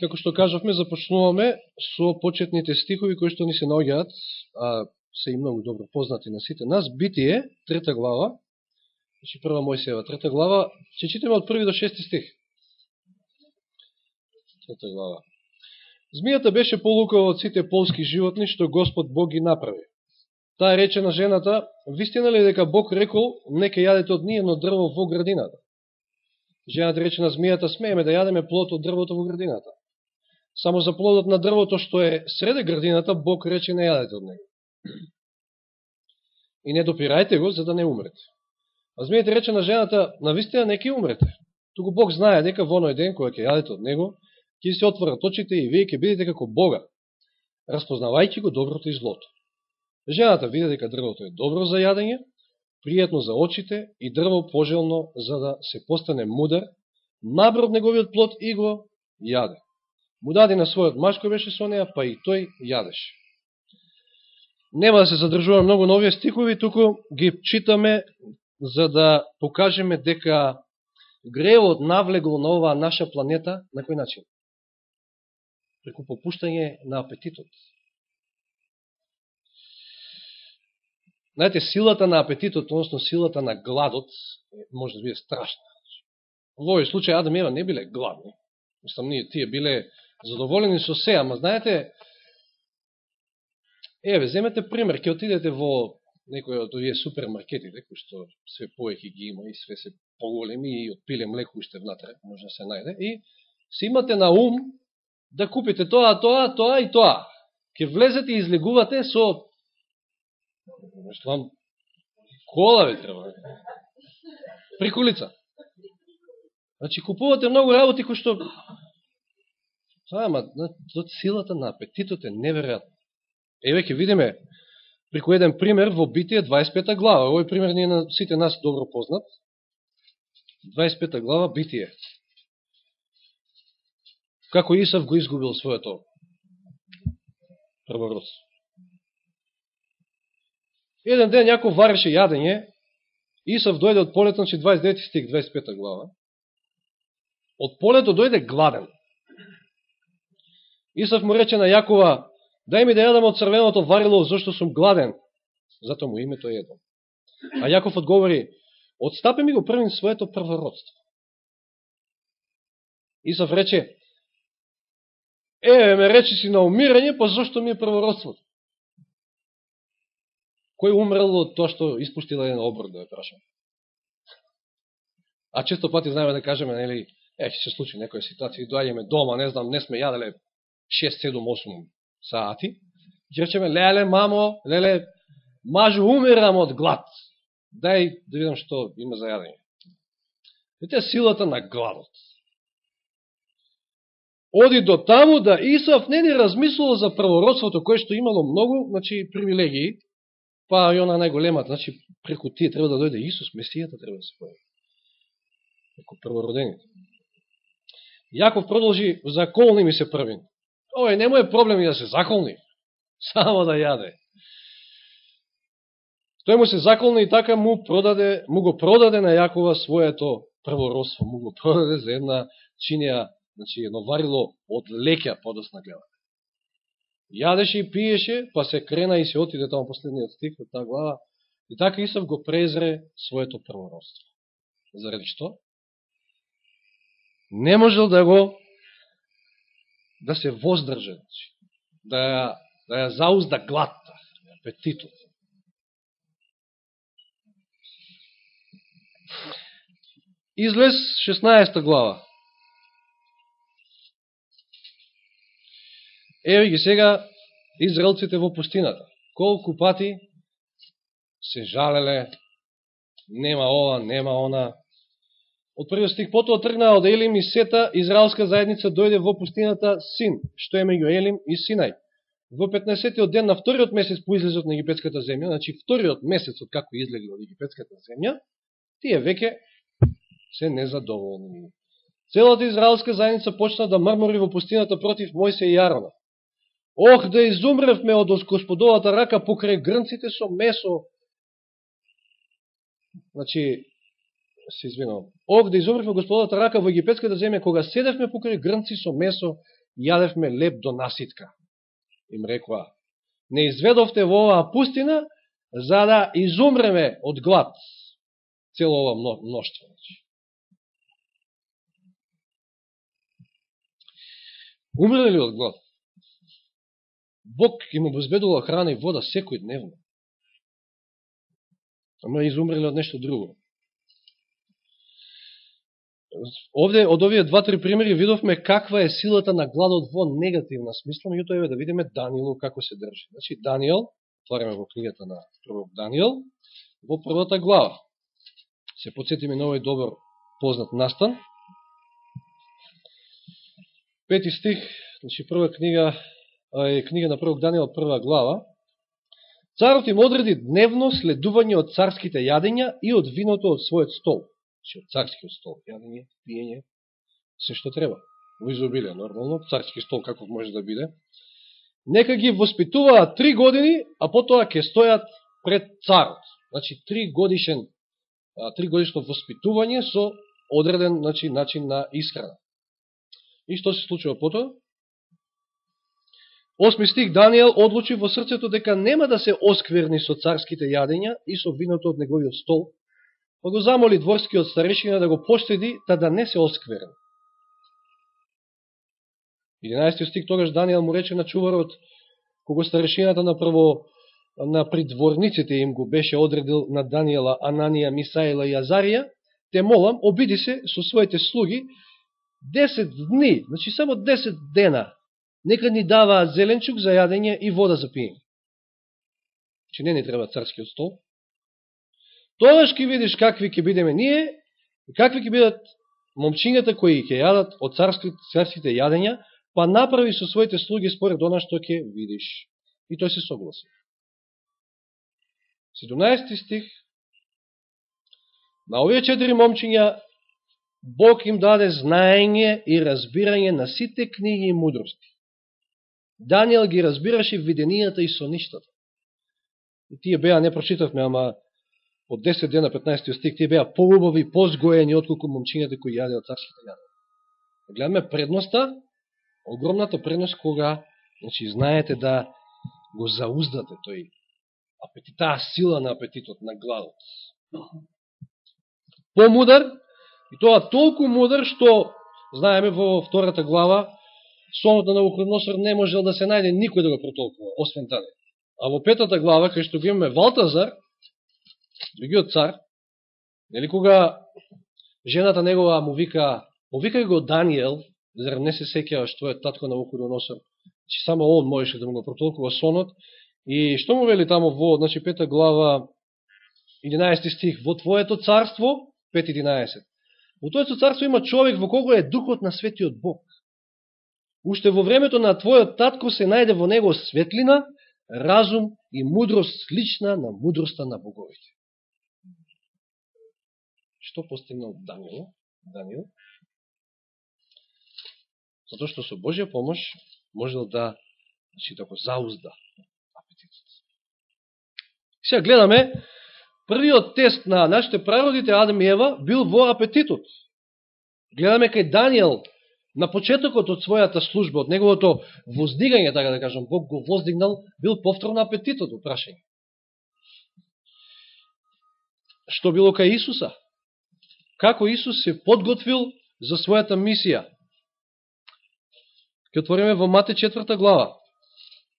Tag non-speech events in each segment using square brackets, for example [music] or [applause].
како што кажавме, започнуваме со почетните стихови кои што ни се наоѓаат, а се и многу добро познати на сите нас. Битие, трета глава, значи прва Мојсеева, трета глава, ќе читаме од први до шести стих. Трета глава. Змијата беше полукава од сите полски животни, што Господ Бог ги направи. Таа рече на жената, вистина ли дека Бог рекол, нека јадете од ниједно дрво во градината? Жената рече на змијата, смееме да јадеме плод од дрвото во градината. Само за плодот на дрвото што е среде градината, Бог рече не јадете од него. И не допирајте го, за да не умрете. А змијата рече на жената, на вистина не ќе умрете. Туку Бог знае дека во оној ден, која ќе јадете од него, ќе се отворат очите и вие ќе бидете како Бога, распознавајќи го доброто и злото. Жената виде дека дрвото е добро за јадење, пријатно за очите и дрво пожелно за да се постане мудар, набра од неговиот плод и го јаде. Му даде на својот маж кој беше со неја, па и тој јадеше. Нема да се задржува многу на овие стихови, туку ги читаме за да покажеме дека гревот навлегол на оваа наша планета на кој начин? Преку попуштање на апетитот. Знаете, силата на апетитот, односно силата на гладот, може да биде страшна. Во овој случај Адам и Ева не биле гладни. Мислам, ние тие биле задоволени со се, ама знаете, еве, земете пример, ќе отидете во некој од овие супермаркетите, да, кои што све поеки ги има и све се поголеми и од пиле млеко уште внатре, може да се најде, и се имате на ум да купите тоа, тоа, тоа и тоа. Ке влезете и излегувате со Мислам, кола ви треба. Приколица. Значи, купувате многу работи кои што... Ама, силата на апетитот е неверојатна. Еве ќе видиме преку еден пример во Битие 25 глава. Овој пример не е на сите нас добро познат. 25 глава Битие. Како Исав го изгубил своето првородство. Еден ден Јаков вареше јадење, Исав дојде од полето, значи 29 стих, 25 глава. Од полето дојде гладен. Исав му рече на Јакова, дај ми да јадам од црвеното варило, зашто сум гладен. Зато му името едно. А Јаков одговори, отстапи ми го првим своето првородство. Исав рече, е, ме речи си на умирање, па зашто ми е првородството? Кој умрел од тоа што испуштила еден оброд, да ја прашам? А често пати знаеме да кажеме, нели, е, ќе се случи некоја ситуација, доаѓаме дома, не знам, не сме јаделе 6, 7, 8 саати, ќе речеме, леле, мамо, леле, мажу, умирам од глад. Дај да видам што има за јадење. Ете силата на гладот. Оди до таму да Исав не ни размислува за првородството, кое што имало многу, значи, привилегии, Па и она најголемата, значи преку тие треба да дојде Исус, Месијата треба да се појави. Преку првородените. Јаков продолжи, заколни ми се првин. Ој, не му е проблем и да се заколни, [laughs] само да јаде. Тој му се заколни и така му, продаде, му го продаде на Јакова своето првородство, му го продаде за една чинија, значи едно варило од леќа подосна гледа јадеше и пиеше, па се крена и се отиде таму последниот стих од таа глава. И така Исав го презре своето првородство. Заради што? Не можел да го да се воздржа, значи, да ја, да ја заузда гладта, апетитот. Излез 16 глава. Еве ги сега израелците во пустината. Колку пати се жалеле, нема ова, нема она. Од првиот стих, потоа тргнаа од Елим и сета израелска заедница дојде во пустината Син, што е меѓу Елим и Синај. Во 15-тиот ден на вториот месец по излезот на египетската земја, значи вториот месец од како излегли од египетската земја, тие веќе се незадоволни. Целата израелска заедница почна да мрмори во пустината против Мојсе и Јарона. Ох, да изумревме од Господовата рака покрај грнците со месо. Значи, се извинувам. овде да господата рака во египетската да земја, кога седевме покрај грнци со месо јадевме леп до наситка. Им рекоа, не изведовте во оваа пустина, за да изумреме од глад. Цело ова мноштво. Значи. Умрели ли од глад? Бог им обезбедува храна и вода секој дневно. Ама изумрели од нешто друго. Овде, од овие два-три примери, видовме каква е силата на гладот во негативна смисла, меѓуто еве да видиме Данијелу како се држи. Значи, Данијел, отвараме во книгата на пророк Данијел, во првата глава. Се подсетиме на овој добар познат настан. Пети стих, значи прва книга, е книга на пророк Данијел, прва глава. Царот им одреди дневно следување од царските јадења и од виното од својот стол Значи, од царскиот стол, јадење, пиење, се што треба. Во изобилие, нормално, царски стол каков може да биде. Нека ги воспитуваат три години, а потоа ќе стојат пред царот. Значи, три годишен, три годишно воспитување со одреден значи, начин на исхрана. И што се случува потоа? Осми стих Данијел одлучи во срцето дека нема да се оскверни со царските јадења и со виното од неговиот стол, па го замоли дворскиот старешина да го поштеди, та да не се оскверен. 11 стик тогаш Данијал му рече на чуварот, кога старешината на прво на придворниците им го беше одредил на Данијела, Ананија, Мисаила и Азарија, те молам, обиди се со своите слуги 10 дни, значи само 10 дена, нека ни даваат зеленчук за јадење и вода за пиење. Че не ни треба царскиот стол. Тогаш ќе видиш какви ќе бидеме ние и какви ќе бидат момчињата кои ќе јадат од царските, царските јадења, па направи со своите слуги според она што ќе видиш. И тој се согласи. 17 стих На овие четири момчиња Бог им даде знаење и разбирање на сите книги и мудрости. Данијел ги разбираше виденијата и соништата. И тие беа, не прочитавме, ама од 10 дена 15 стих, тие беа поубави, позгоени, отколку момчињата кои јаде од царските јаде. Гледаме предноста, огромната предност кога, значи, знаете да го зауздате тој апетит, таа сила на апетитот, на гладот. Помудар, и тоа толку мудар, што, знаеме, во втората глава, сонот на Навуходоносор не можел да се најде никој да го протолкува, освен таде. А во петата глава, кај што го имаме Валтазар, другиот цар, нели кога жената негова му вика, повикај го Данијел, зарем не се секјаваш твојот татко на Вуходоносор, че значи само он можеше да му го протолкува сонот, и што му вели тамо во, значи, пета глава, 11 стих, во твоето царство, 5.11, во твоето царство има човек во кого е духот на светиот Бог. Уште во времето на твојот татко се најде во него светлина, разум и мудрост слична на мудроста на боговите што постигнал Даниил? Данил, Затоа што со Божја помош можел да, значи, да го заузда апетитот. Сега гледаме, првиот тест на нашите прародите Адам и Ева бил во апетитот. Гледаме кај Данијел на почетокот од својата служба, од неговото воздигање, така да кажам, Бог го воздигнал, бил повторно апетитот, упрашање. Што било кај Исуса? Како Исус се подготвил за својата мисија. Ке отвориме во Мате четврта глава,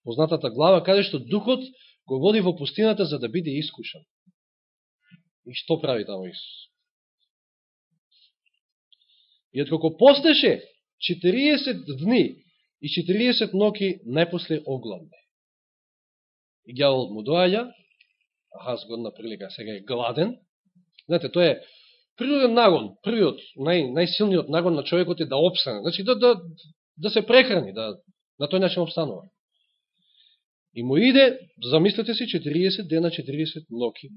познатата глава, каде што Духот го води во пустината за да биде искушан. И што прави тамо Исус? И откако постеше 40 дни и 40 ноки, најпосле огладне. И гјаволот му доаѓа, аз годна прилика, сега е гладен. Знаете, тоа е природен нагон, првиот, нај, најсилниот нагон на човекот е да обстане. Значи, да, да, да се прехрани, да, на тој начин обстанува. И му иде, замислете си, 40 дена, 40 ноки.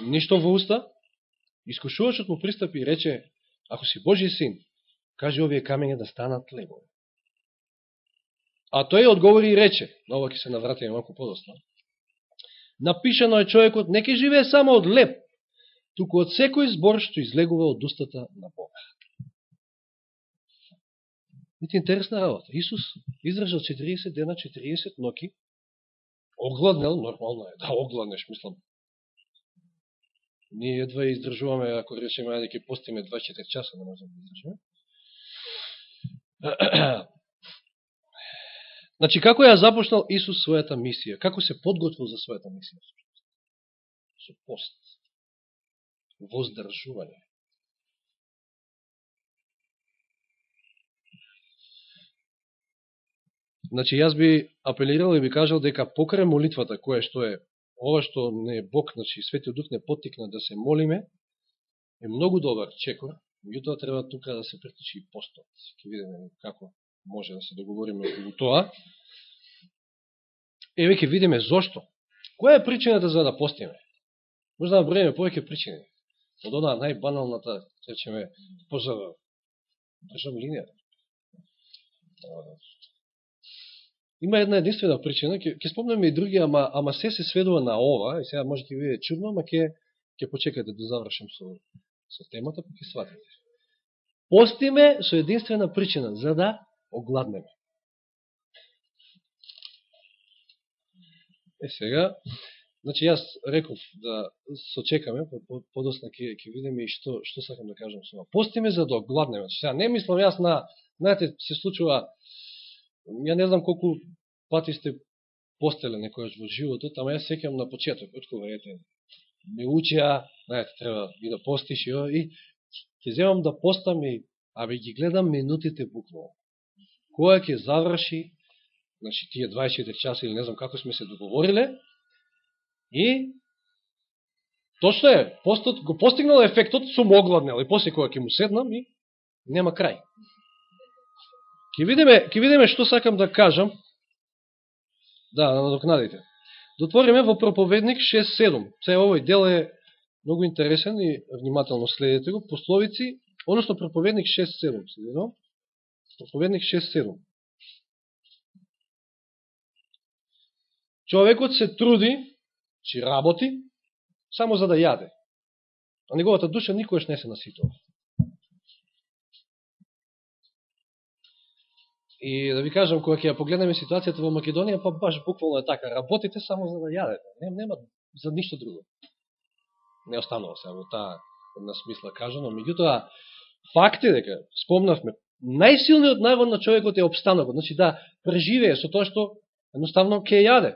Ништо во уста. Искушувачот му пристапи и рече, ако си Божи син, каже овие камења да станат легови. А тој одговори и рече, на ова ќе се навратиме малку подосно. Напишано е човекот, не живее само од леп, туку од секој збор што излегува од устата на Бога. Вите интересна работа. Исус издржал 40 дена, 40 ноки, огладнел, нормално е, да огладнеш, мислам. Ние едва издржуваме, ако речеме, ајде ке постиме 24 часа, не можем да издржуваме. [clears throat] Значи, како ја започнал Исус својата мисија? Како се подготвил за својата мисија? Со пост. Воздржување. Значи, јас би апелирал и би кажал дека покрај молитвата, која што е ова што не е Бог, значи Светиот Дух не потикна да се молиме, е многу добар чекор, меѓутоа треба тука да се притичи и постот. Ке видиме како може да се договориме околу тоа. Еве ќе видиме зошто. Која е причината за да постиме? Може да наброиме повеќе причини. Од она најбаналната, речеме, позава, држам линија. Има една единствена причина, ќе, ќе спомнеме и други, ама, ама се се сведува на ова, и сега може ќе виде чудно, ама ќе, ќе почекате да завршим со, со темата, па ќе сватите. Постиме со единствена причина, за да огладнеме. Е сега, значи јас реков да сочекаме, подосна ќе, ќе видиме и што, што сакам да кажам со ова. Постиме за да огладнеме. Сега не мислам јас на, знаете, се случува, ја не знам колку пати сте постеле некојаш во животот, ама јас секам на почетокот, кога ете, ме учеа, знаете, треба и да постиш, и, и ќе земам да постам и, абе ги гледам минутите буквално која ќе заврши, значи тие 24 часа или не знам како сме се договориле, и точно е, постот го постигнал ефектот, сум огладнел, и после кога ќе му седнам и нема крај. Ке видиме, ке видиме што сакам да кажам, да, да надокнадите. Дотвориме во проповедник 6.7. Се овој дел е многу интересен и внимателно следете го. Пословици, односно проповедник 6.7. Проповедник 6.7. Човекот се труди, Чи работи, само за да јаде. А неговата душа никојаш не се наситува. И да ви кажам, кога ќе ја погледнеме ситуацијата во Македонија, па баш буквално е така. Работите само за да јадете. Нем, нема за ништо друго. Не останува се во таа една смисла кажано. Меѓутоа, факт е дека, спомнавме, најсилниот навод на човекот е обстанокот. Значи да преживее со тоа што едноставно ќе јаде.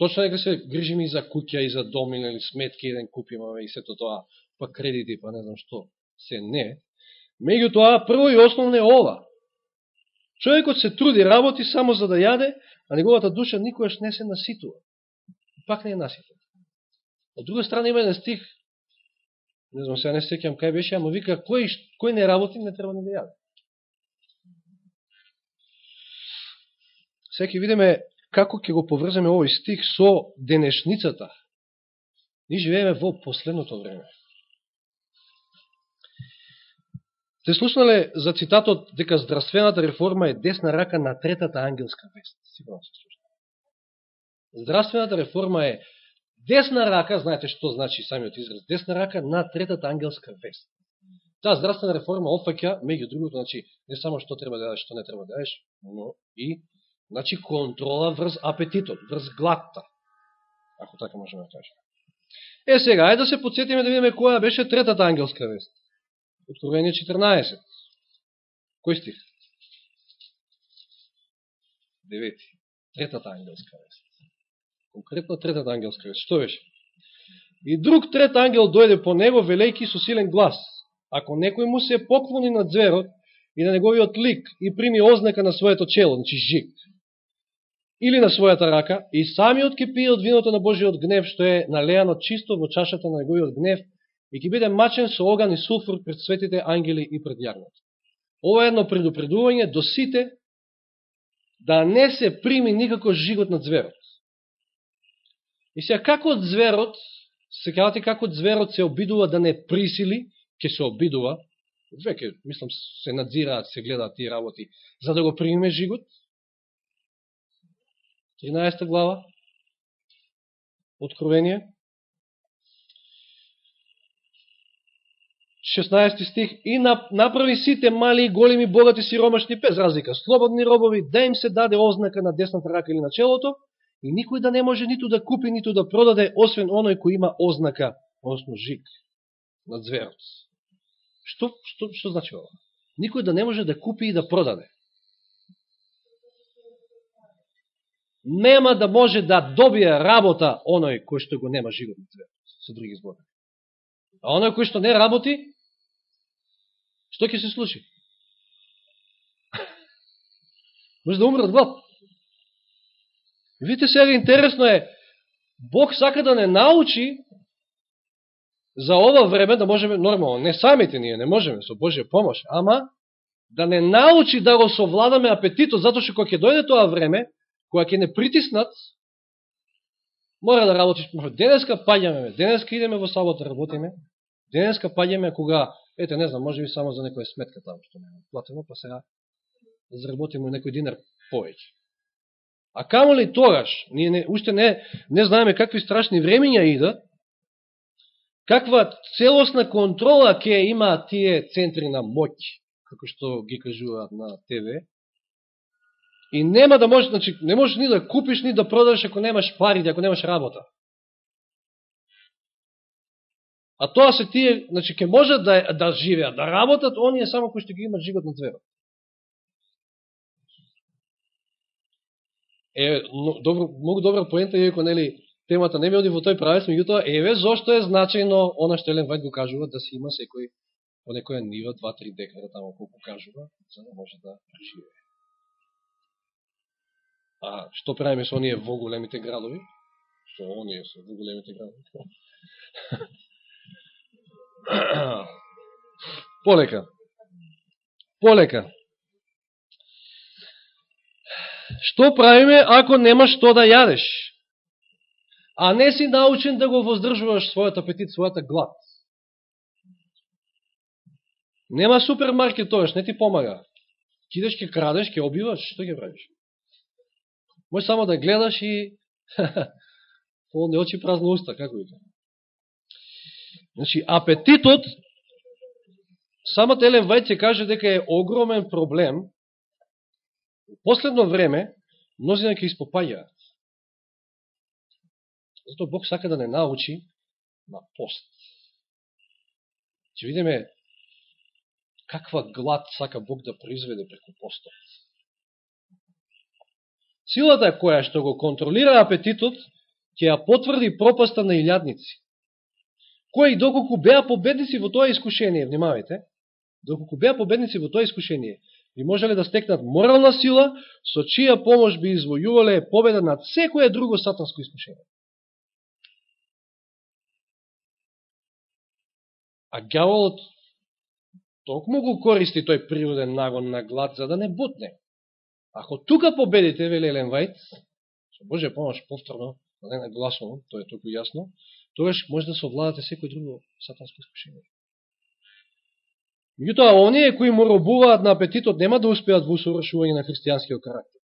Точно дека се грижиме и за куќа, и за дом, или сметки, еден купиме и сето тоа, па кредити, па не знам што, се не. меѓутоа, прво и основно е ова. Човекот се труди, работи само за да јаде, а неговата душа никојаш не се наситува. Пак не е наситува. Од друга страна има еден стих, не знам, сега не секјам кај беше, ама вика, кој, кој не работи, не треба не да јаде. Секи видиме како ќе го поврземе овој стих со денешницата. Ни живееме во последното време. Те слушнале за цитатот дека здравствената реформа е десна рака на третата ангелска вест. Сигурно се слушнале. Здравствената реформа е Десна рака, знаете што значи самиот израз, десна рака на третата ангелска вест. Таа здравствена реформа опаќа, меѓу другото, значи, не само што треба да јадеш, што не треба да јадеш, но и значи, контрола врз апетитот, врз гладта, ако така можеме да кажем. Е, сега, ајде да се подсетиме да видиме која беше третата ангелска вест. Откровение 14. Кој стих? Девети. Третата ангелска вест. Конкретно третата ангелска вест. Што беше? И друг трет ангел дојде по него, велејки со силен глас. Ако некој му се поклони на зверот и на неговиот лик и прими ознака на своето чело, значи жик, или на својата рака, и самиот ке пие од виното на Божиот гнев, што е налеано чисто во чашата на неговиот гнев, и ќе биде мачен со оган и суфур пред светите ангели и пред јагнот. Ова е едно предупредување до сите да не се прими никако жигот на зверот. И сега, како од зверот, секавате како од зверот се обидува да не присили, ќе се обидува, веќе, мислам, се надзираат, се гледаат тие работи, за да го примиме жигот. 13 глава, Откровение. 16 стих, и направи сите мали и големи, богати, сиромашни, без разлика, слободни робови, да им се даде ознака на десната рака или на челото, и никој да не може ниту да купи, ниту да продаде, освен оној кој има ознака, односно жик, на зверот. Што, што, што значи ова? Никој да не може да купи и да продаде. Нема да може да добие работа оној кој што го нема животот со други збори. А оној кој што не работи, што ќе се случи? [laughs] Може да умре од глад. Видите сега, интересно е, Бог сака да не научи за ова време, да можеме, нормално, не самите ние, не можеме, со Божија помош, ама да не научи да го совладаме апетитот, затоа што кога ќе дојде тоа време, кога ќе не притиснат, мора да работиш. Денеска паѓаме, денеска идеме во сабота, работиме, денеска паѓаме кога, ете, не знам, може би само за некоја сметка таму, што не платено, па сега заработиме некој динар повеќе. А камо ли тогаш, ние не, уште не, не знаеме какви страшни времења идат, каква целосна контрола ќе има тие центри на моќ, како што ги кажуваат на ТВ, и нема да можеш, значи, не можеш ни да купиш, ни да продадеш ако немаш пари, ако немаш работа. А тоа се тие, значи, ќе можат да, да живеат, да работат, оние само кои што ги имат живот на зверот. е добро, многу добра поента, иако нели темата не ми оди во тој правец, меѓутоа еве зошто е значајно она што Елен Вајд го кажува да се има секој по некоја нива 2-3 декара тамо колку кажува, за да може да живее. А што правиме со оние во големите градови? Што оние со во големите градови? [clears throat] Полека. Полека. Што правиме ако немаш што да јадеш? А не си научен да го воздржуваш својот апетит, својата глад. Нема супермаркет тоаш, не ти помага. Кидеш, ке крадеш, ке обиваш, што ќе правиш? Може само да гледаш и [laughs] полни очи празна уста, како вика. Да. Значи, апетитот, самата Елен Вајд се каже дека е огромен проблем последно време, мнозина ќе испопаѓаат. Зато Бог сака да не научи на пост. Че видиме каква глад сака Бог да произведе преку постот. Силата која што го контролира апетитот, ќе ја потврди пропаста на илјадници, кои доколку беа победници во тоа искушение, внимавайте, доколку беа победници во тоа искушение, и можеле да стекнат морална сила, со чија помош би извојувале победа над секоје друго сатанско искушение. А гјаволот токму го користи тој природен нагон на глад за да не бутне. Ако тука победите, вели Елен Вајт, со Божја помош повторно, да не нагласувам, тоа е толку јасно, тогаш може да се овладате секој друго сатанско искушение. Меѓутоа, оние кои му робуваат на апетитот нема да успеат во усовршување на христијанскиот карактер.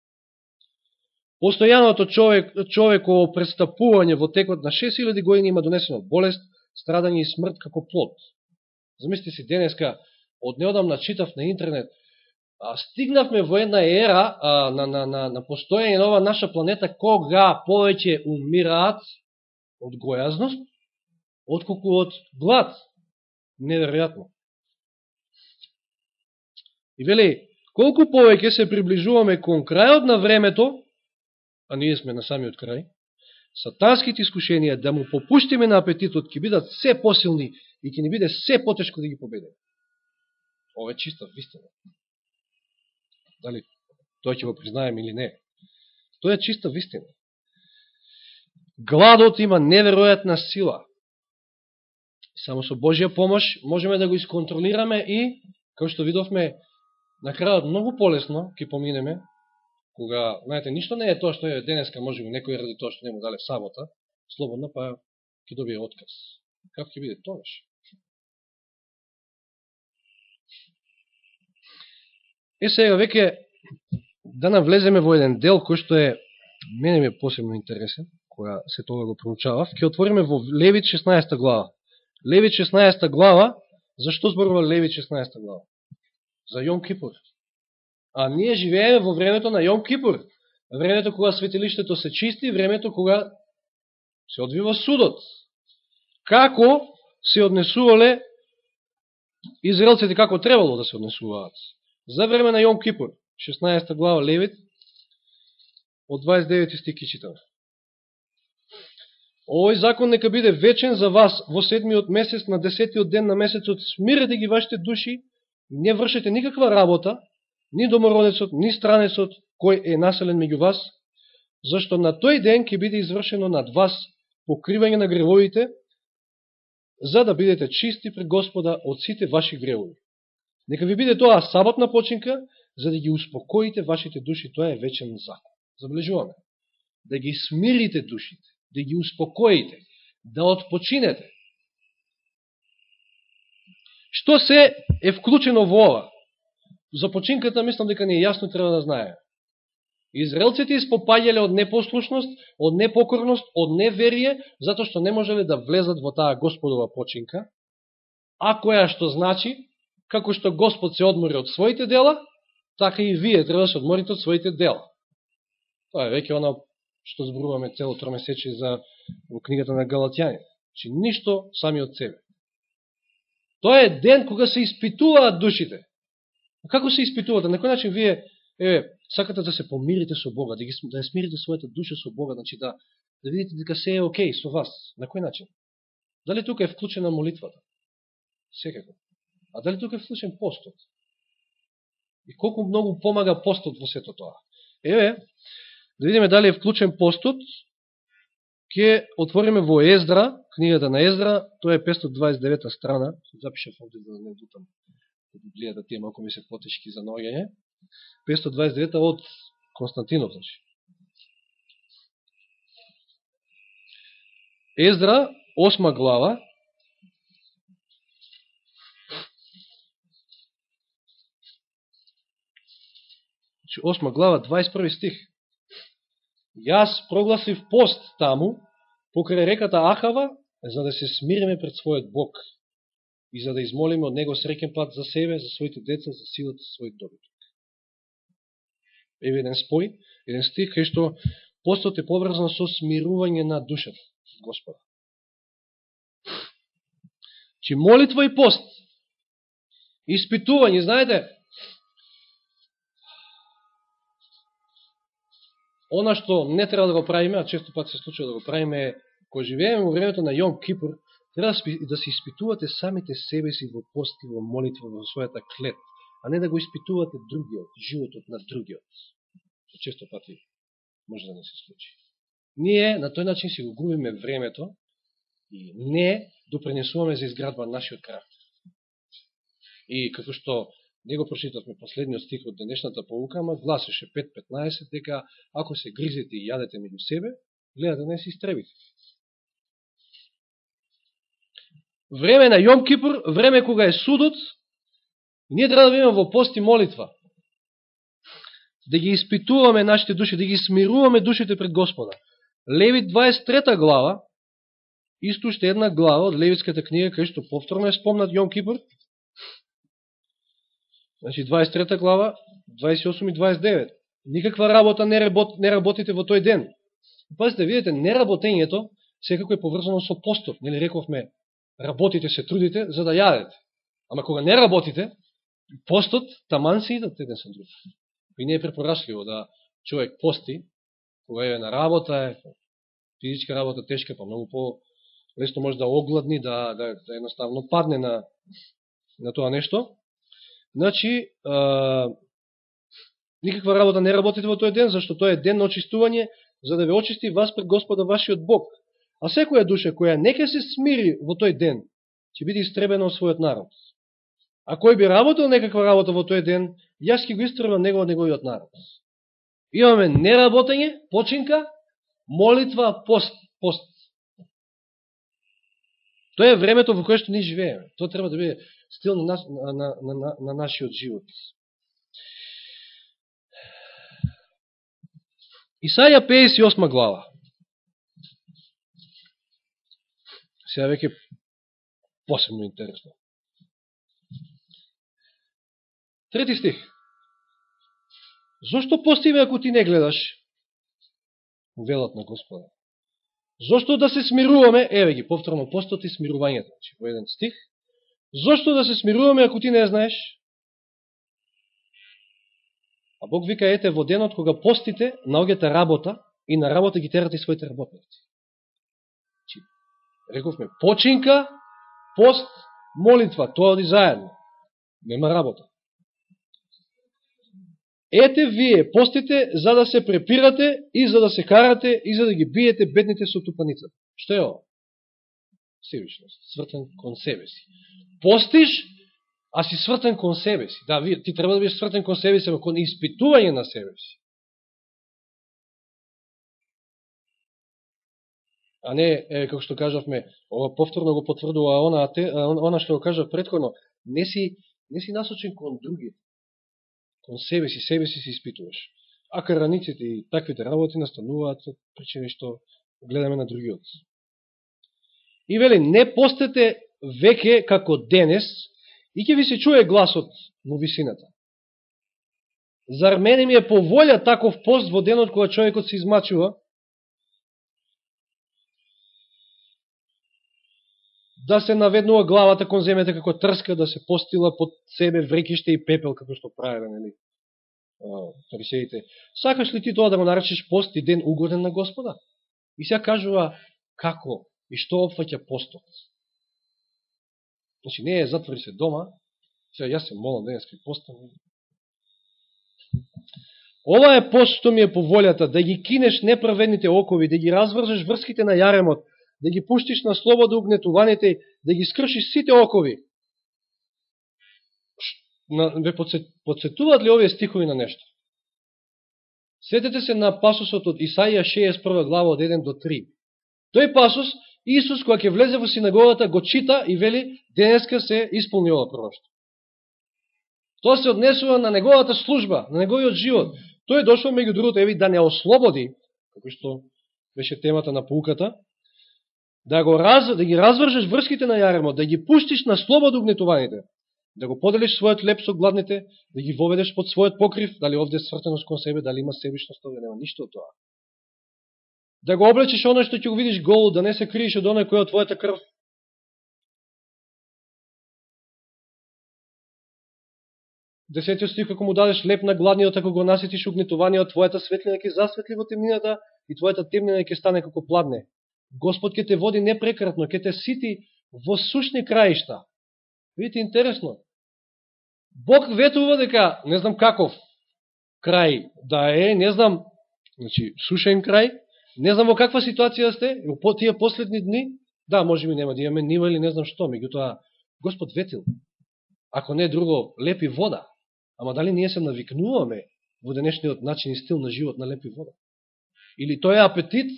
Постојаното човек, човеково престапување во текот на 6000 години има донесено болест, страдање и смрт како плод. Замислите си, денеска, од неодамна читав на интернет, стигнавме во една ера а, на, на, на, на постојање на ова наша планета, кога повеќе умираат од гојазност, отколку од глад. Неверојатно. И вели, колку повеќе се приближуваме кон крајот на времето, а ние сме на самиот крај, сатанските искушенија да му попуштиме на апетитот ќе бидат се посилни и ќе ни биде се потешко да ги победиме. Ова е чиста вистина. Дали тој ќе го признаем или не? Тоа е чиста вистина. Гладот има неверојатна сила. Само со Божија помош можеме да го исконтролираме и, како што видовме, на крајот многу полесно ќе поминеме, кога, знаете, ништо не е тоа што е денеска, може би некој ради тоа што не му дале сабота, слободно, па ќе добие отказ. Како ќе биде тогаш? Е сега веќе да навлеземе во еден дел кој што е мене ми е посебно интересен, која се тоа го проучавав, ќе отвориме во Левит 16 глава. Левит 16 глава Зашто зборува Левит 16 глава? За Јом Кипур. А ние живееме во времето на Јом Кипур. Времето кога светилиштето се чисти, времето кога се одвива судот. Како се однесувале израелците, како требало да се однесуваат? За време на Јом Кипур, 16 глава Левит, од 29 стики читаме. Овој закон нека биде вечен за вас во седмиот месец на десетиот ден на месецот. Смирете ги вашите души, не вршете никаква работа, ни домородецот, ни странецот, кој е населен меѓу вас, зашто на тој ден ќе биде извршено над вас покривање на гревовите, за да бидете чисти пред Господа од сите ваши гревови. Нека ви биде тоа саботна починка, за да ги успокоите вашите души. Тоа е вечен закон. Заблежуваме. Да ги смирите душите да ги успокоите, да отпочинете. Што се е вклучено во ова? За починката мислам дека не е јасно треба да знае. Израелците испопаѓале од непослушност, од непокорност, од неверие, затоа што не можеле да влезат во таа Господова починка, а која што значи, како што Господ се одмори од своите дела, така и вие треба да се одморите од своите дела. Тоа е веќе она што зборуваме цело тромесече за во книгата на Галатјани. Че значи, ништо сами од себе. Тоа е ден кога се испитуваат душите. А како се испитуваат? На кој начин вие еве, сакате да се помирите со Бога, да, ги, да ја смирите својата душа со Бога, значи да, да видите дека се е окей со вас. На кој начин? Дали тука е вклучена молитвата? Секако. А дали тука е вклучен постот? И колку многу помага постот во сето тоа? Еве, Да видиме дали е вклучен постот. Ке отвориме во Ездра, книгата на Ездра, тоа е 529 страна, запишав овде за да не дутам да Библијата, тие малко ми се потешки за ногење. 529 од Константинов, значи. Ездра, 8 глава, значи 8 глава, 21 стих. Јас прогласив пост таму, покрај реката Ахава, за да се смириме пред својот Бог и за да измолиме од Него среќен пат за себе, за своите деца, за силата својот добиток. Еве еден спој, еден стих, кај што постот е поврзан со смирување на душата, Господа. Чи молитва и пост, испитување, знаете, Она што не треба да го правиме, а често пат се случува да го правиме кој живееме во времето на Јом Кипур, треба да, да се испитувате самите себе си во пост и во молитва во својата клет, а не да го испитувате другиот, животот на другиот. Што често пати може да не се случи. Ние на тој начин си го губиме времето и не допренесуваме за изградба нашиот карактер. И како што Него прочитавме последниот стих од денешната поука, ама гласеше 5.15 дека ако се гризете и јадете меѓу себе, гледате да не се истребите. Време на Јом Кипур, време кога е судот, ние треба да видиме во пост и молитва. Да ги испитуваме нашите души, да ги смируваме душите пред Господа. Левит 23 глава, исто уште една глава од Левитската книга, кај што повторно е спомнат Јом Кипур, Значи 23 глава, 28 и 29. Никаква работа не, работ, не работите во тој ден. Пазите, видите, неработењето секако е поврзано со постот. Нели рековме, работите, се трудите, за да јадете. Ама кога не работите, постот, таман се идат еден со друг. И не е препорашливо да човек пости, кога е на работа, е физичка работа тешка, па многу по лесно може да огладни, да, да, да едноставно падне на, на тоа нешто. Значи, а, никаква работа не работите во тој ден, зашто тој е ден на очистување, за да ве очисти вас пред Господа вашиот Бог. А секоја душа која нека се смири во тој ден, ќе биде истребена од својот народ. А кој би работил некаква работа во тој ден, јас ќе го истребам него од неговиот народ. Имаме неработење, починка, молитва, пост. пост. Тоа е времето во кое што ние живееме. Тоа треба да биде стил на, на, на, на, на нашиот живот. Исаја 58 глава. Сега веќе посебно интересно. Трети стих. Зошто постиме ако ти не гледаш? Велат на Господа. Зошто да се смируваме? Еве ги, повторно постот и смирувањето. Значи, во еден стих. Зошто да се смируваме ако ти не знаеш? А Бог вика, ете, во денот кога постите, наогете работа и на работа ги терате своите работници. Чи, рековме, починка, пост, молитва, тоа оди заедно. Нема работа. Ете вие постите за да се препирате и за да се карате и за да ги биете бедните со тупаницата. Што е ова? Себичност, свртен кон себе си. Постиш, а си свртен кон себе си. Да, ти треба да бидеш свртен кон себе си, кон испитување на себе си. А не, е, како што кажавме, ова повторно го потврдува она, она што го кажав предходно, не си, не си насочен кон други, кон себе си, себе си се испитуваш. А караниците и таквите работи настануваат причини што гледаме на другиот. И вели, не постете веке како денес и ќе ви се чуе гласот во висината. Зар мене ми е поволја таков пост во денот кога човекот се измачува? Да се наведнува главата кон земјата како трска, да се постила под себе врекиште и пепел, како што правиле, нели? фарисеите. Сакаш ли ти тоа да го наречеш пост и ден угоден на Господа? И сега кажува како и што опфаќа постот. Значи, не е затвори се дома, сега јас се молам да денес при постам. Ова е пост што ми е по волјата, да ги кинеш неправедните окови, да ги разврзеш врските на јаремот, да ги пуштиш на слобода угнетуваните, да ги скршиш сите окови, ве подсетуваат ли овие стихови на нешто? Сетете се на пасусот од Исаија 61 глава од 1 до 3. Тој пасус, Исус, која ќе влезе во синагогата, го чита и вели, денеска се исполни ова пророќство. Тоа се однесува на неговата служба, на неговиот живот. Тој дошол, меѓу другото, еви, да не ослободи, како што беше темата на пауката, да, го раз, да ги развржеш врските на јаремот, да ги пуштиш на слободу гнетуваните, да го поделиш својот леп со гладните, да ги воведеш под својот покрив, дали овде е свртеност кон себе, дали има себишност, овде нема ништо од тоа. Да го облечеш оно што ќе го видиш голо, да не се криеш од оној кој од твојата крв. Десетиот стих, како му дадеш леп на гладниот, ако го насетиш угнетуваниот, твојата светлина ќе засветли во темнината и твојата темнина ќе стане како пладне. Господ ќе те води непрекратно, ќе те сити во сушни краишта. Видите, интересно. Бог ветува дека, не знам каков крај да е, не знам, значи, сушен крај, не знам во каква ситуација сте, во тие последни дни, да, може би нема да имаме нива или не знам што, меѓутоа, Господ ветил, ако не друго, лепи вода, ама дали ние се навикнуваме во денешниот начин и стил на живот на лепи вода? Или тој апетит,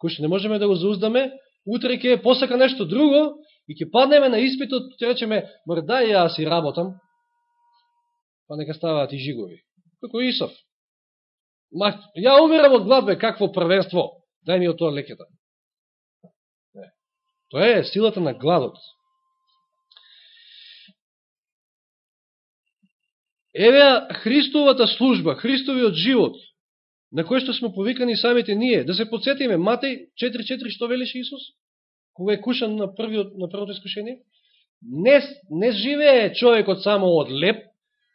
кој што не можеме да го зауздаме, утре ќе посака нешто друго и ќе паднеме на испитот, ќе речеме, мрда, ја си работам, па нека ставаат и жигови. Како Исов. Ма, ја умирам од глад, бе, какво првенство. Дај ми од тоа лекета. Не. Тоа е силата на гладот. Еве Христовата служба, Христовиот живот, на кој што сме повикани самите ние, да се подсетиме, Матеј 4.4, што велише Исус? кога е кушан на, првиот, на првото искушение, не, не живее човекот само од леп,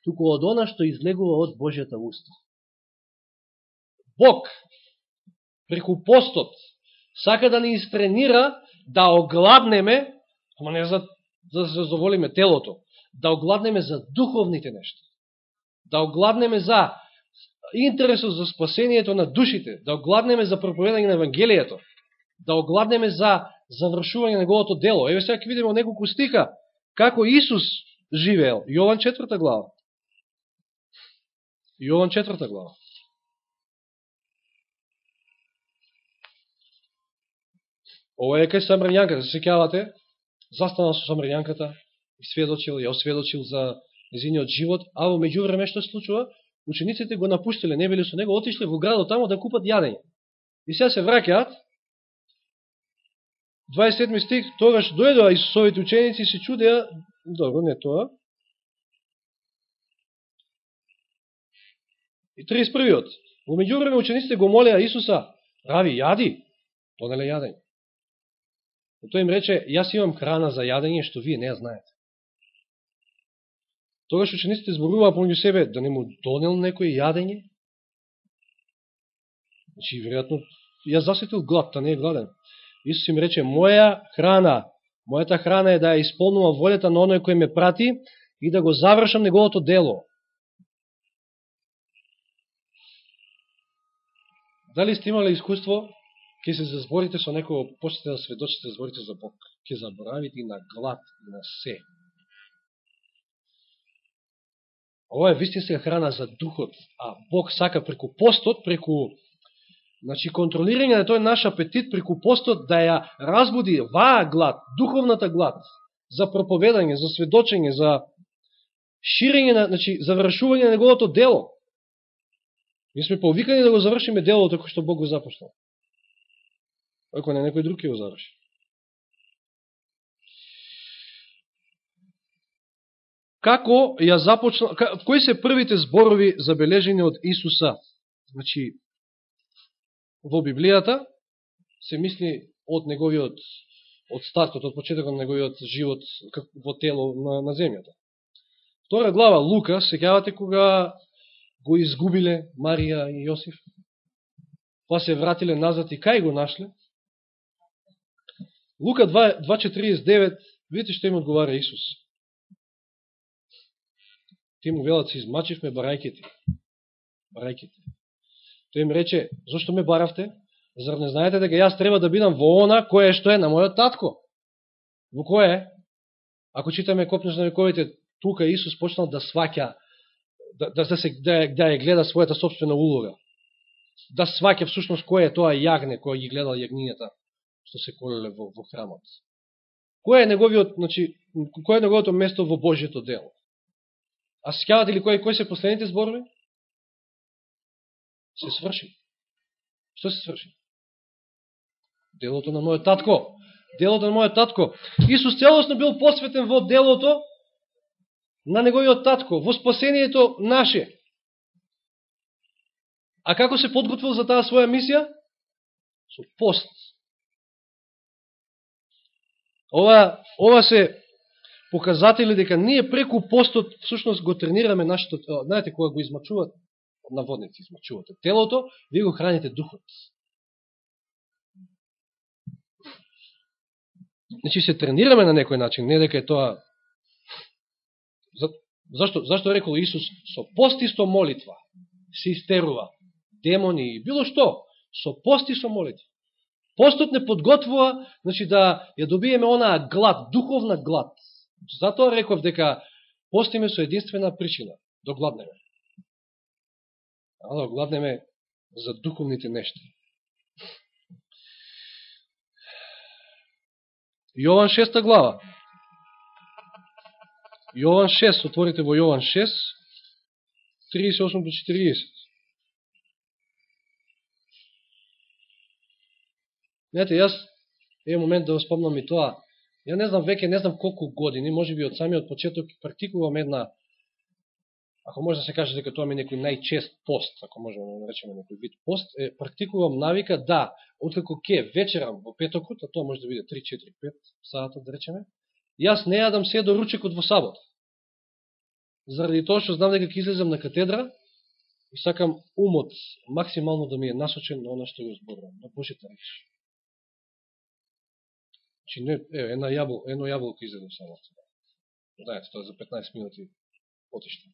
туку од она што излегува од Божјата уста. Бог, преку постот, сака да ни истренира да огладнеме, ама не за, за да се задоволиме телото, да огладнеме за духовните нешта. Да огладнеме за интересот за спасението на душите, да огладнеме за проповедање на Евангелието, да огладнеме за завршување на неговото дело. Еве сега ќе видиме неколку стиха како Исус живеел. Јован 4 глава. Јован 4 глава. Ова е кај Самарјанката, се секјавате, застанал со Самарјанката, и сведочил, ја осведочил за незиниот живот, а во меѓувреме што се случува, учениците го напуштиле, не били со него, отишле во градот тамо да купат јадење. И сега се враќаат 27 стих, тогаш дојдоа Исусовите ученици и се чудеа, добро, не тоа, И 31-иот. Во меѓувреме учениците го молеа Исуса, рави, јади, донеле јадење. Но тој им рече, јас имам храна за јадење што вие не ја знаете. Тогаш учениците зборуваа помеѓу себе да не му донел некој јадење. Значи, веројатно, ја засетил глад, та не е гладен. Исус им рече, моја храна, мојата храна е да ја исполнувам волјата на оној кој ме прати и да го завршам неговото дело. Дали сте имали искуство, ќе се зазборите со некој, почнете да сведочите, зборите за Бог, ќе заборавите и на глад, и на се. Ова е вистинска храна за духот, а Бог сака преку постот, преку значи, контролирање на тој наш апетит, преку постот да ја разбуди ваа глад, духовната глад, за проповедање, за сведочење, за ширење, на, значи, завршување на неговото дело. Ние сме повикани да го завршиме делото кој што Бог го започнал. Ако не, некој друг ќе го заврши. Како ја започна, кои се првите зборови забележени од Исуса? Значи, во Библијата се мисли од неговиот од стартот, од почетокот на неговиот живот во тело на, на земјата. Втора глава Лука, сеќавате кога го изгубиле Марија и Јосиф, па се вратиле назад и кај го нашле? Лука 2.49, видите што им одговара Исус. Ти му велат се измачивме барајките. Барајките. Тој им рече, зашто ме баравте? Зар не знаете дека јас треба да бидам во она кое што е на мојот татко? Во кое? Ако читаме копнеш на вековите, тука Исус почнал да сваќа, да, да, да, се, да, да ја гледа својата собствена улога. Да сваќа всушност кое е тоа јагне, кој ги гледал јагнината, што се колеле во, во храмот. Кој е неговиот, значи, кој е неговото место во Божјето дело? А скјавате ли кој, кој се последните зборови? Се сврши. Што се сврши? Делото на мојот татко. Делото на мојот татко. Исус целосно бил посветен во делото на неговиот татко, во спасението наше. А како се подготвил за таа своја мисија? Со пост. Ова, ова се показатели дека ние преку постот всушност го тренираме нашето, знаете, кога го измачуват, наводници измачувате телото, вие го храните духот. Значи се тренираме на некој начин, не дека е тоа За, зашто, зашто рекол Исус? Со пост и со молитва се истерува демони и било што. Со пост и со молитва. Постот не подготвува значи, да ја добиеме онаа глад, духовна глад. Значи, затоа реков дека постиме со единствена причина, да гладнеме. А да гладнеме за духовните нешта. Јован 6 глава. Јован 6, отворите во Јован 6, 38 до 40. Знаете, јас е момент да спомнам и тоа. Ја не знам веќе, не знам колку години, може би од самиот почеток практикувам една, ако може да се каже дека тоа ми е некој најчест пост, ако можеме да наречеме некој вид пост, е, практикувам навика да, откако ке вечерам во петокот, а тоа може да биде 3, 4, 5 сата, да речеме, Јас не јадам се до ручекот во сабот. Заради тоа што знам дека ќе излезам на катедра и сакам умот максимално да ми е насочен на оно што го зборувам, на Божите речи. Чи не, е, една јабол, едно јаболко изедо само. Знаете, тоа за 15 минути отиште.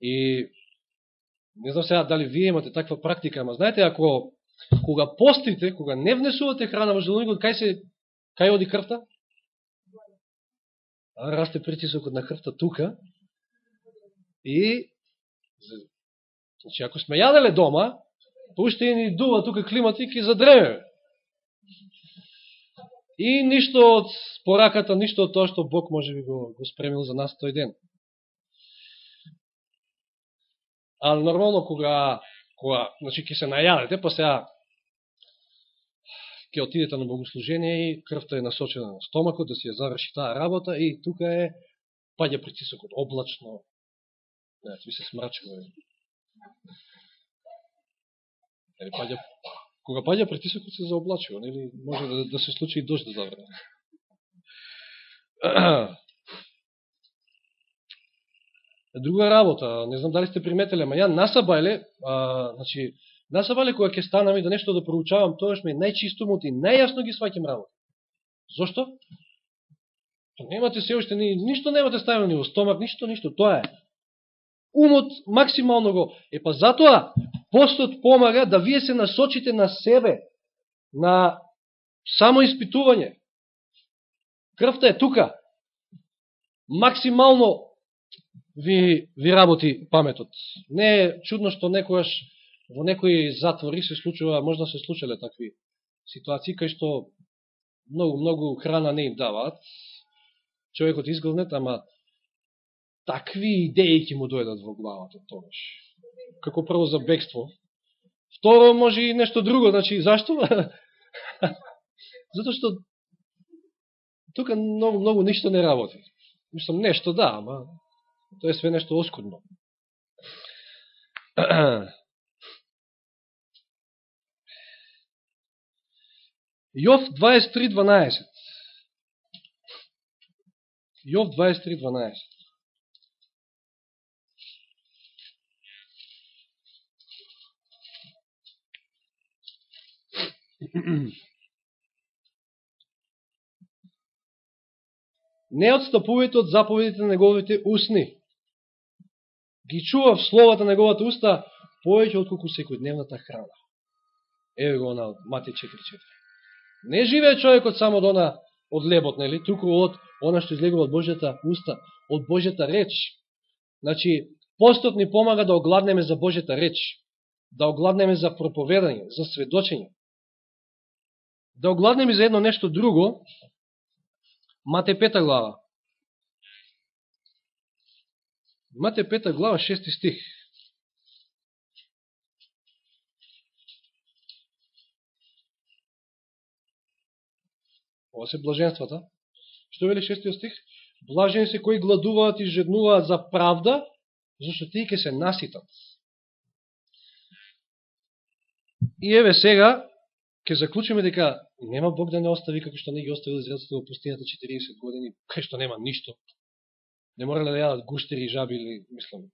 И не знам сега дали вие имате таква практика, ама знаете, ако кога постите, кога не внесувате храна во желудникот, кај се кај оди крвта? расте притисокот на крвта тука и значи ако сме јаделе дома, уште и ни дува тука климатик и задремеме. И ништо од пораката, ништо од тоа што Бог може би го, го спремил за нас тој ден. А нормално кога, кога значи, ќе се најадете, па сега ќе отидете на богослужение и крвта е насочена на стомакот, да си ја заврши таа работа и тука е паѓа притисокот, облачно, не, ви се смрачува. Или паѓа, кога паѓа притисокот се заоблачува, нели, може да, да се случи и дожд да заврне. [clears throat] Друга работа, не знам дали сте приметеле, ама ја насабајле, а, значи, насабајле кога ќе станам и да нешто да проучавам, тоа ме најчистомот и најјасно ги сваќам работа. Зошто? Па немате се уште, ни, ништо немате ставено ни во стомак, ништо, ништо, тоа е. Умот максимално го. Е па затоа, постот помага да вие се насочите на себе, на само испитување. Крвта е тука. Максимално ви, ви работи паметот. Не е чудно што некојаш во некои затвори се случува, можда се случале такви ситуации, кај што многу, многу храна не им даваат, човекот изгоднет, ама такви идеи ќе му дојдат во главата тогаш. Како прво за бегство. Второ, може и нешто друго. Значи, зашто? [laughs] Зато што тука многу, многу ништо не работи. Мислам, нешто да, ама тоа е све нешто оскудно. [clears throat] Јов 23.12 Јов 23.12 Не отстапувајте од заповедите на неговите усни. Ги чував словата на неговата уста повеќе отколку секојдневната храна. Еве го на Мати 4.4. Не живее човекот само од она од лебот, нели, туку од она што излегува од Божјата уста, од Божјата реч. Значи, постот ни помага да огладнеме за Божјата реч, да огладнеме за проповедање, за сведочење. Да огладнеме за едно нешто друго, Мате пета глава. Мате пета глава, шести стих. Ова се блаженствата. Што вели шестиот стих? Блажени се кои гладуваат и жеднуваат за правда, зашто тие ќе се наситат. И еве сега, ќе заклучиме дека нема Бог да не остави како што не ги оставил израелците во пустината 40 години, кај што нема ништо. Не морале да јадат гуштери и жаби или, мислам,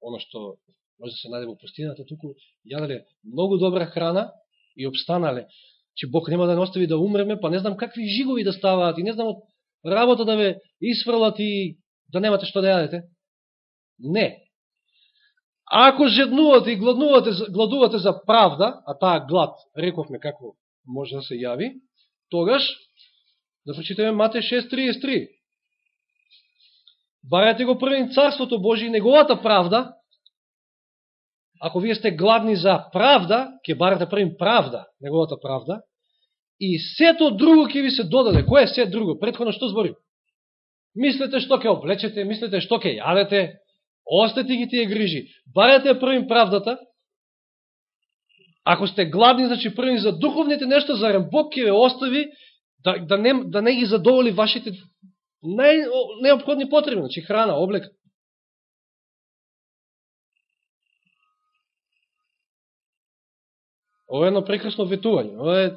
оно што може да се најде во пустината, туку јаделе многу добра храна и обстанале че Бог нема да не остави да умреме, па не знам какви жигови да ставаат и не знам од работа да ве исфрлат и да немате што да јадете. Не. Ако жеднувате и гладнувате, гладувате за правда, а таа глад, рековме како може да се јави, тогаш, да прочитаме Мате 6.33. Барајте го првен Царството Божие и Неговата правда, ако вие сте гладни за правда, ќе барате првен правда, неговата правда, и сето друго ќе ви се додаде. Кој е се друго? Предходно што зборим? Мислете што ќе облечете, мислете што ќе јадете, остете ги тие грижи. Барате првен правдата, ако сте гладни, значи први за духовните нешто, зарем Бог ќе ве остави да, да, не, да не ги задоволи вашите нај, необходни потреби, значи храна, облека. Ова е едно прекрасно ветување. Ова е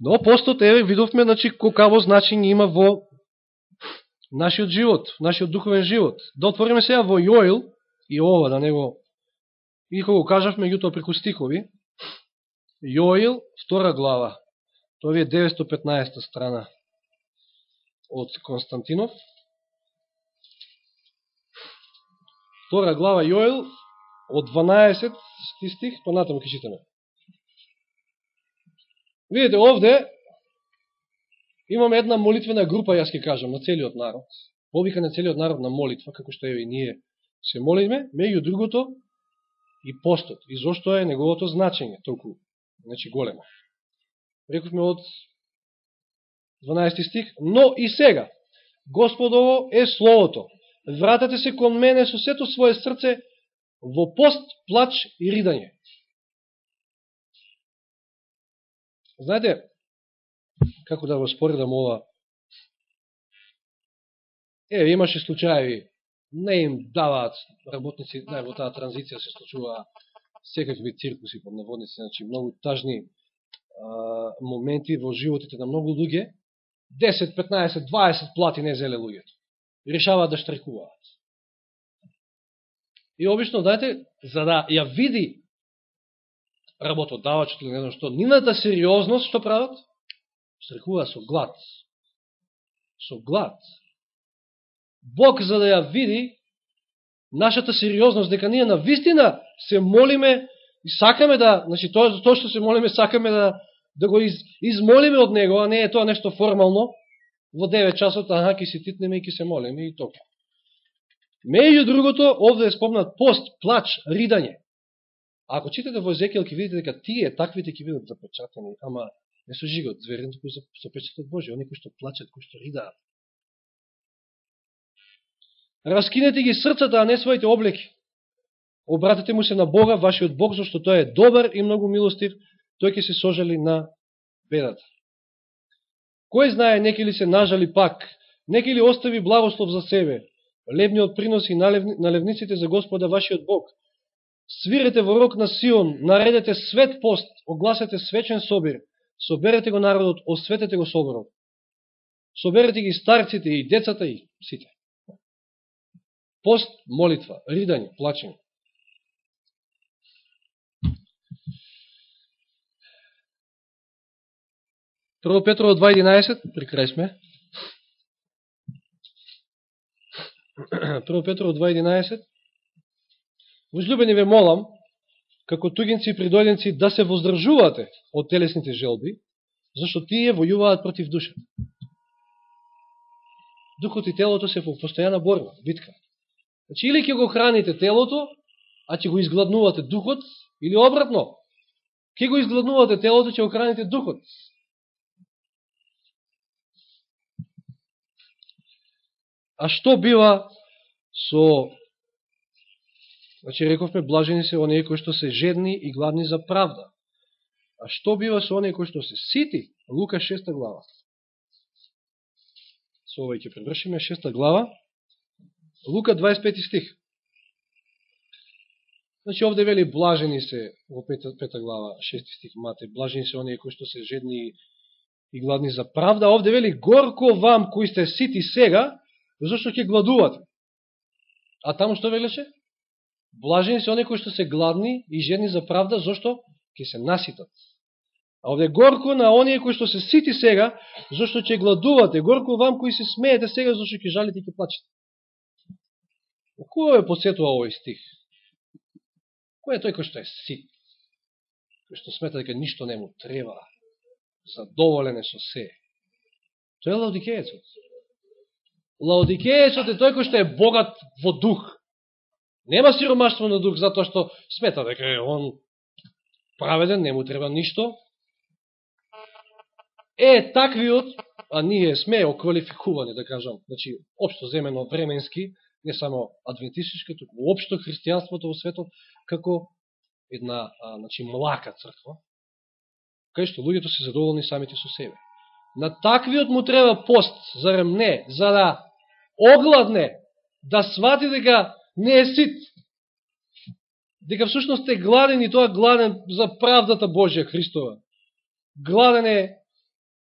Но постот, еве, видовме, значи, колкаво значење има во нашиот живот, нашиот духовен живот. Да отвориме сега во Јоил, и ова, да него, го Иако го кажав, меѓутоа преку стихови, Јоил, втора глава, тоа е 915 страна од Константинов. Втора глава Јоил, од 12 стих, понатаму ќе читаме. Видите, овде имаме една молитвена група, јас ќе кажам, на целиот народ. Повика на целиот народ на молитва, како што е и ние се молиме, меѓу другото и постот. И зошто е неговото значење толку, значи големо. Рековме од 12 стих, но и сега, Господово е Словото. Вратете се кон мене со сето свое срце во пост, плач и ридање. Знаете, како да го споредам ова, е, имаше случаеви не им даваат работници, не, во таа транзиција се случува, секакви циркуси па под наводници, значи многу тажни а, моменти во животите на многу луѓе, 10, 15, 20 плати не зеле луѓето. Решаваат да штрекуваат. И обично, дајте, за да ја види работодавачот или не знам што, нивната сериозност, што прават? штрекуваат со глад. Со глад. Бог, за да ја види, нашата сериозност, дека ние на вистина се молиме и сакаме да, значи тоа, тоа што се молиме, сакаме да, да го из, измолиме од Него, а не е тоа нешто формално, во 9 часот, аха, ки се титнеме и ки се молиме и тоа. Меѓу другото, овде е спомнат пост, плач, ридање. А ако читате во Езекијал, ќе видите дека тие, таквите ќе бидат запечатени, ама не со жигот, зверен, кои со печатот Божи, они кои што плачат, кои што ридаат. Раскинете ги срцата, а не своите облеки. Обратете му се на Бога, вашиот Бог, зашто тој е добар и многу милостив, тој ќе се сожали на бедата. Кој знае, неки ли се нажали пак, неки ли остави благослов за себе, левниот принос и налевниците за Господа вашиот Бог. Свирете во рок на Сион, наредете свет пост, огласете свечен собир, соберете го народот, осветете го соборот. Соберете ги старците и децата и сите. Пост, молитва, ридање, плачење. Прво Петро 2.11, при крај сме. Прво Петро 2.11. Возлюбени ве молам, како тугинци и придојденци, да се воздржувате од телесните желби, зашто тие војуваат против душата. Духот и телото се во постојана борба, битка. Значи, или ќе го храните телото, а ќе го изгладнувате духот, или обратно. Ќе го изгладнувате телото, ќе го храните духот. А што бива со... Значи, рековме, блажени се оние кои што се жедни и гладни за правда. А што бива со оние кои што се сити? Лука 6 глава. Со овој ќе превршиме 6 глава. Лука 25 стих. Значи, овде вели блажени се во 5, 5 глава, шести стих мате, блажени се оние кои што се жедни и гладни за правда. Овде вели горко вам кои сте сити сега, зашто ќе гладувате. А таму што велеше? Блажени се оние кои што се гладни и жедни за правда, зашто ќе се наситат. А овде горко на оние кои што се сити сега, зашто ќе гладувате. Горко вам кои се смеете сега, зашто ќе жалите и ќе плачете. Кога е посетува овој стих? Кој е тој кој што е сит? Кој што смета дека ништо не му треба? Задоволен е со се. Тој е лаодикејецот. Лаодикејецот е тој кој што е богат во дух. Нема сиромаштво на дух, затоа што смета дека е он праведен, не му треба ништо. Е, таквиот, а ние сме оквалификувани, да кажам, значи, общо земено временски, не само адвентистичка, туку уопшто христијанството во светот, како една а, значи, млака црква, кај што луѓето се задоволни самите со себе. На таквиот му треба пост, зарем не, за да огладне, да свати дека не е сит, дека всушност е гладен и тоа гладен за правдата Божја Христова. Гладен е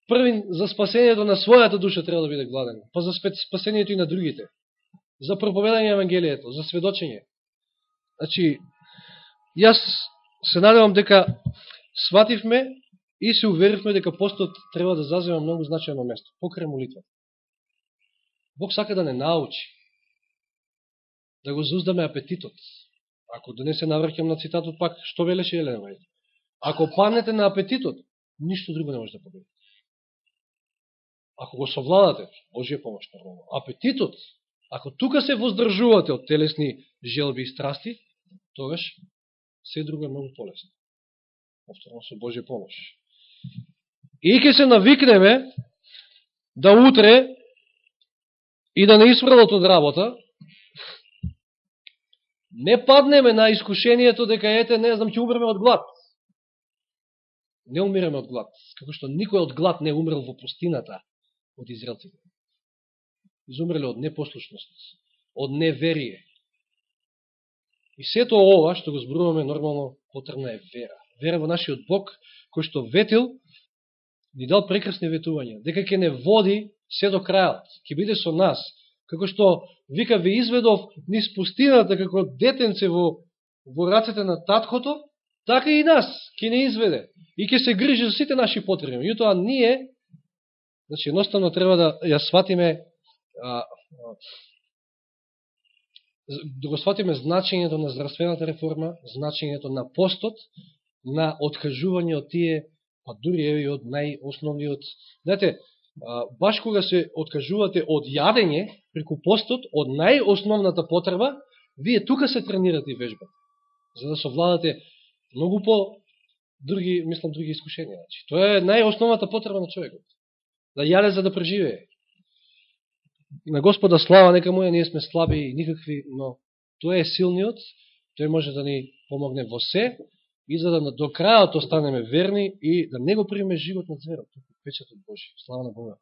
првин за спасението на својата душа треба да биде гладен, па за спасението и на другите за проповедање Евангелието, за сведочење. Значи, јас се надевам дека свативме и се уверивме дека постот треба да зазема многу значајно место, покрај молитва. Бог сака да не научи, да го зуздаме апетитот. Ако да не се наврќам на цитатот пак, што велеше Елена Вајд? Ако паднете на апетитот, ништо друго не може да победите. Ако го совладате, Божија помош, нормално. Апетитот Ако тука се воздржувате од телесни желби и страсти, тогаш се друго е многу полесно. Повторно со Божја помош. И ќе се навикнеме да утре и да не испрадат од работа, не паднеме на искушението дека ете, не знам, ќе умреме од глад. Не умреме од глад, како што никој од глад не умрел во пустината од израелците изумреле од непослушност, од неверие. И сето ова што го зборуваме нормално потребна е вера. Вера во нашиот Бог, кој што ветил, ни дал прекрасни ветувања, дека ќе не води се до крајот, ќе биде со нас, како што вика ве изведов низ пустината како детенце во, во рацете на таткото, така и нас ќе не изведе и ќе се грижи за сите наши потреби. Јутоа ние, значи, едноставно треба да ја сватиме а, да го сватиме значењето на здравствената реформа, значењето на постот, на откажување од тие, па дури и од најосновниот. Знаете, баш кога се откажувате од јадење преку постот, од најосновната потреба, вие тука се тренирате и вежбате, за да совладате многу по други, мислам, други искушенија. Значи, тоа е најосновната потреба на човекот. Да јаде за да преживее на Господа слава, нека му е, ние сме слаби и никакви, но тој е силниот, тој може да ни помогне во се и за да до крајот останеме верни и да не го примеме живот на зверот, печатот Божи. Слава на Бога.